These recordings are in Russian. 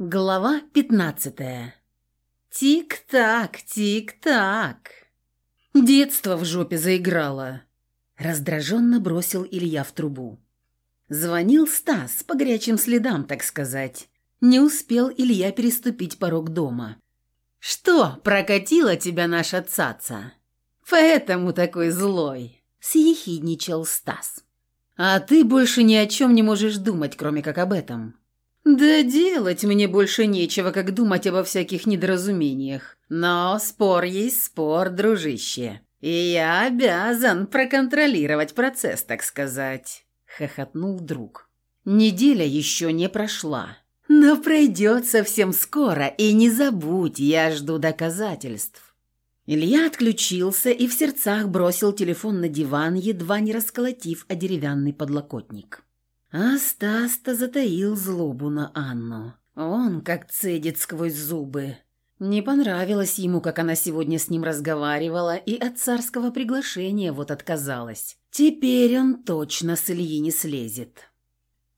Глава пятнадцатая. Тик-так, тик-так. Детство в жопе заиграло. Раздраженно бросил Илья в трубу. Звонил Стас по горячим следам, так сказать. Не успел Илья переступить порог дома. «Что, прокатила тебя наша цаца? Поэтому такой злой», — съехидничал Стас. «А ты больше ни о чем не можешь думать, кроме как об этом». «Да делать мне больше нечего, как думать обо всяких недоразумениях. Но спор есть спор, дружище. И я обязан проконтролировать процесс, так сказать», — хохотнул друг. «Неделя еще не прошла. Но пройдет совсем скоро, и не забудь, я жду доказательств». Илья отключился и в сердцах бросил телефон на диван, едва не расколотив о деревянный подлокотник. А Стас-то затаил злобу на Анну. Он как цедит сквозь зубы. Не понравилось ему, как она сегодня с ним разговаривала, и от царского приглашения вот отказалась. Теперь он точно с Ильи не слезет.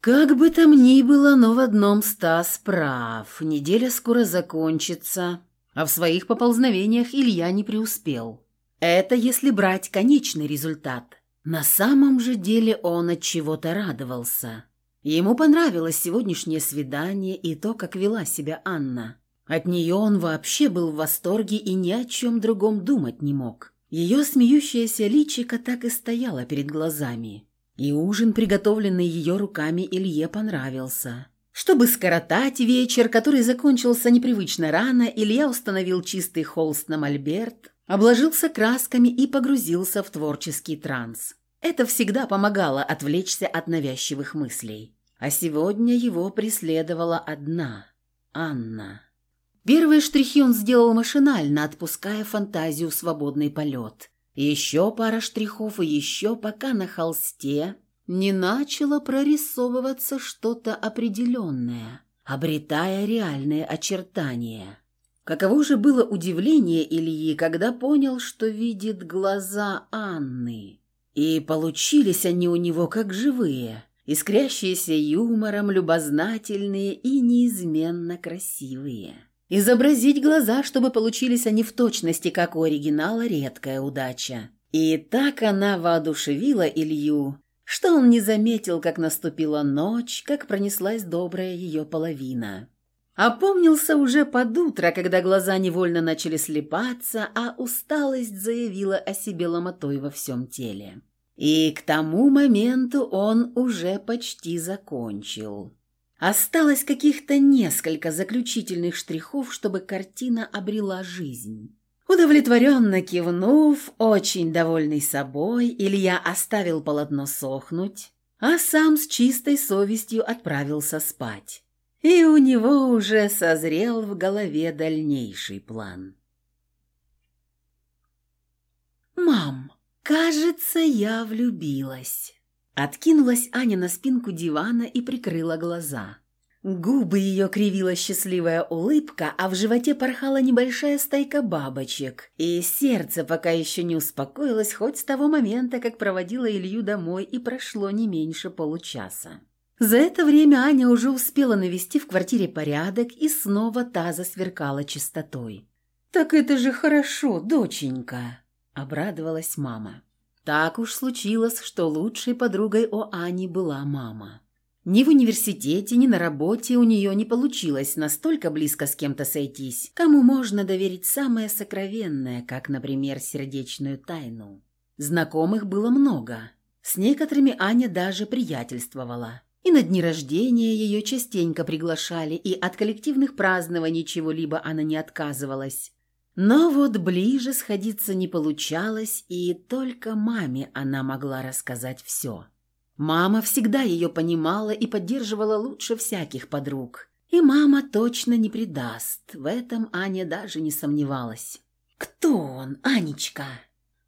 Как бы там ни было, но в одном Стас прав. Неделя скоро закончится, а в своих поползновениях Илья не преуспел. Это если брать конечный результат. На самом же деле он от чего-то радовался. Ему понравилось сегодняшнее свидание и то, как вела себя Анна. От нее он вообще был в восторге и ни о чем другом думать не мог. Ее смеющееся личико так и стояло перед глазами. И ужин, приготовленный ее руками, Илье понравился. Чтобы скоротать вечер, который закончился непривычно рано, Илья установил чистый холст на мольберт, обложился красками и погрузился в творческий транс. Это всегда помогало отвлечься от навязчивых мыслей. А сегодня его преследовала одна – Анна. Первые штрихи он сделал машинально, отпуская фантазию в свободный полет. Еще пара штрихов и еще, пока на холсте не начало прорисовываться что-то определенное, обретая реальные очертания. Каково же было удивление Ильи, когда понял, что видит глаза Анны. И получились они у него как живые, искрящиеся юмором, любознательные и неизменно красивые. Изобразить глаза, чтобы получились они в точности, как у оригинала, редкая удача. И так она воодушевила Илью, что он не заметил, как наступила ночь, как пронеслась добрая ее половина. Опомнился уже под утро, когда глаза невольно начали слепаться, а усталость заявила о себе ломотой во всем теле. И к тому моменту он уже почти закончил. Осталось каких-то несколько заключительных штрихов, чтобы картина обрела жизнь. Удовлетворенно кивнув, очень довольный собой, Илья оставил полотно сохнуть, а сам с чистой совестью отправился спать и у него уже созрел в голове дальнейший план. «Мам, кажется, я влюбилась». Откинулась Аня на спинку дивана и прикрыла глаза. Губы ее кривила счастливая улыбка, а в животе порхала небольшая стайка бабочек, и сердце пока еще не успокоилось хоть с того момента, как проводила Илью домой, и прошло не меньше получаса. За это время Аня уже успела навести в квартире порядок, и снова та засверкала чистотой. «Так это же хорошо, доченька!» – обрадовалась мама. Так уж случилось, что лучшей подругой у Ани была мама. Ни в университете, ни на работе у нее не получилось настолько близко с кем-то сойтись, кому можно доверить самое сокровенное, как, например, сердечную тайну. Знакомых было много. С некоторыми Аня даже приятельствовала – и на дни рождения ее частенько приглашали, и от коллективных празднований чего-либо она не отказывалась. Но вот ближе сходиться не получалось, и только маме она могла рассказать все. Мама всегда ее понимала и поддерживала лучше всяких подруг. И мама точно не предаст, в этом Аня даже не сомневалась. «Кто он, Анечка?»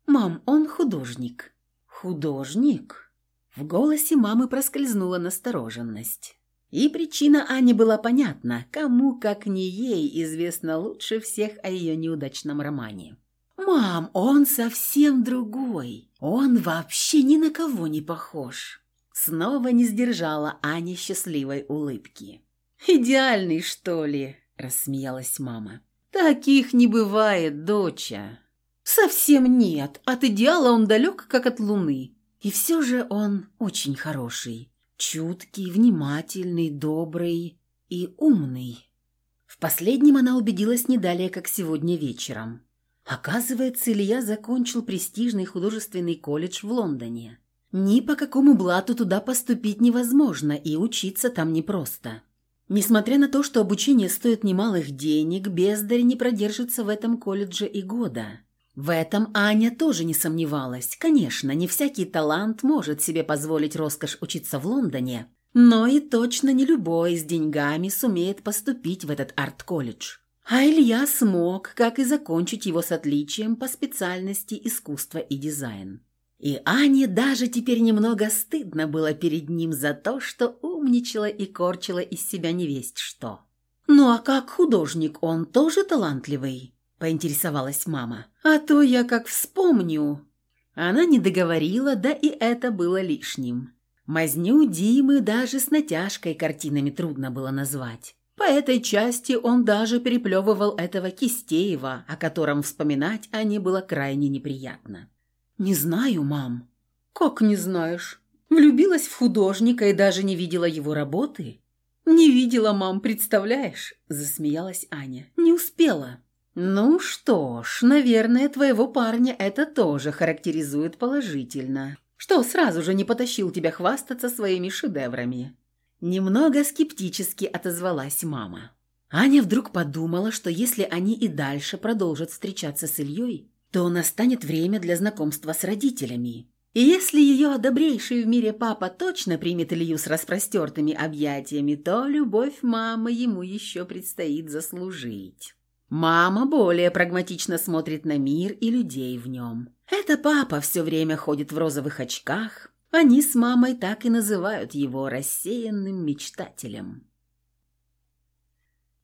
«Мам, он художник». «Художник?» В голосе мамы проскользнула настороженность. И причина Ани была понятна, кому, как не ей, известно лучше всех о ее неудачном романе. «Мам, он совсем другой. Он вообще ни на кого не похож». Снова не сдержала Аня счастливой улыбки. «Идеальный, что ли?» – рассмеялась мама. «Таких не бывает, доча». «Совсем нет. От идеала он далек, как от луны. И все же он очень хороший. Чуткий, внимательный, добрый и умный». В последнем она убедилась не далее, как сегодня вечером. Оказывается, Илья закончил престижный художественный колледж в Лондоне. Ни по какому блату туда поступить невозможно, и учиться там непросто. Несмотря на то, что обучение стоит немалых денег, бездарь не продержится в этом колледже и года. В этом Аня тоже не сомневалась. Конечно, не всякий талант может себе позволить роскошь учиться в Лондоне, но и точно не любой с деньгами сумеет поступить в этот арт-колледж. А Илья смог, как и закончить его с отличием по специальности искусства и дизайн. И Ане даже теперь немного стыдно было перед ним за то, что умничала и корчила из себя невесть что. «Ну а как художник, он тоже талантливый?» – поинтересовалась мама. «А то я как вспомню». Она не договорила, да и это было лишним. Мазню Димы даже с натяжкой картинами трудно было назвать. По этой части он даже переплевывал этого Кистеева, о котором вспоминать Ане было крайне неприятно. «Не знаю, мам». «Как не знаешь? Влюбилась в художника и даже не видела его работы?» «Не видела, мам, представляешь?» – засмеялась Аня. «Не успела». «Ну что ж, наверное, твоего парня это тоже характеризует положительно. Что сразу же не потащил тебя хвастаться своими шедеврами?» Немного скептически отозвалась мама. Аня вдруг подумала, что если они и дальше продолжат встречаться с Ильей, то настанет время для знакомства с родителями. И если ее добрейший в мире папа точно примет Илью с распростертыми объятиями, то любовь мамы ему еще предстоит заслужить. Мама более прагматично смотрит на мир и людей в нем. Это папа все время ходит в розовых очках. Они с мамой так и называют его рассеянным мечтателем.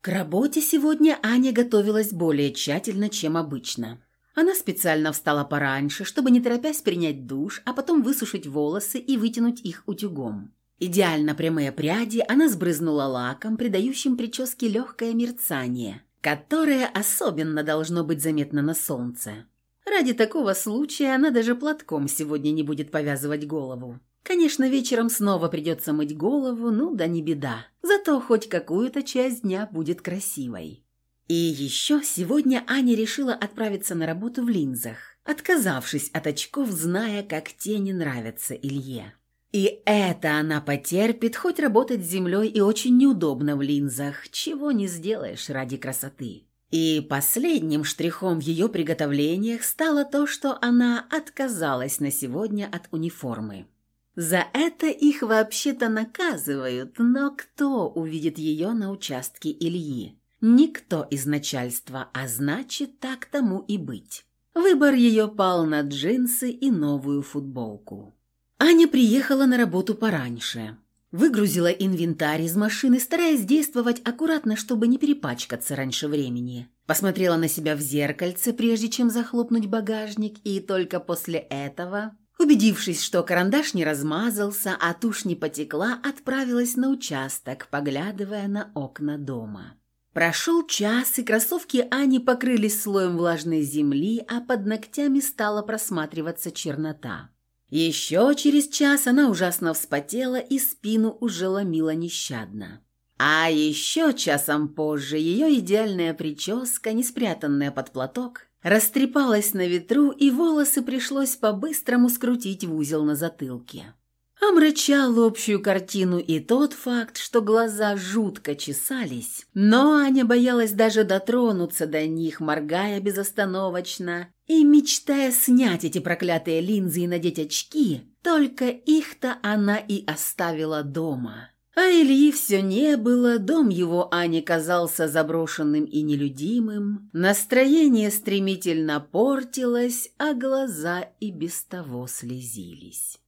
К работе сегодня Аня готовилась более тщательно, чем обычно. Она специально встала пораньше, чтобы не торопясь принять душ, а потом высушить волосы и вытянуть их утюгом. Идеально прямые пряди она сбрызнула лаком, придающим прическе легкое мерцание, которое особенно должно быть заметно на солнце. Ради такого случая она даже платком сегодня не будет повязывать голову. Конечно, вечером снова придется мыть голову, ну да не беда. Зато хоть какую-то часть дня будет красивой. И еще сегодня Аня решила отправиться на работу в линзах, отказавшись от очков, зная, как те не нравятся Илье. И это она потерпит, хоть работать с землей и очень неудобно в линзах, чего не сделаешь ради красоты. И последним штрихом в ее приготовлениях стало то, что она отказалась на сегодня от униформы. За это их вообще-то наказывают, но кто увидит ее на участке Ильи? Никто из начальства, а значит, так тому и быть. Выбор ее пал на джинсы и новую футболку. Аня приехала на работу пораньше. Выгрузила инвентарь из машины, стараясь действовать аккуратно, чтобы не перепачкаться раньше времени. Посмотрела на себя в зеркальце, прежде чем захлопнуть багажник, и только после этого, убедившись, что карандаш не размазался, а тушь не потекла, отправилась на участок, поглядывая на окна дома. Прошел час, и кроссовки Ани покрылись слоем влажной земли, а под ногтями стала просматриваться чернота. Еще через час она ужасно вспотела и спину уже ломила нещадно. А еще часом позже ее идеальная прическа, не спрятанная под платок, растрепалась на ветру, и волосы пришлось по-быстрому скрутить в узел на затылке. Омрачал общую картину и тот факт, что глаза жутко чесались, но Аня боялась даже дотронуться до них, моргая безостановочно и мечтая снять эти проклятые линзы и надеть очки, только их-то она и оставила дома. А Ильи все не было, дом его Ане казался заброшенным и нелюдимым, настроение стремительно портилось, а глаза и без того слезились.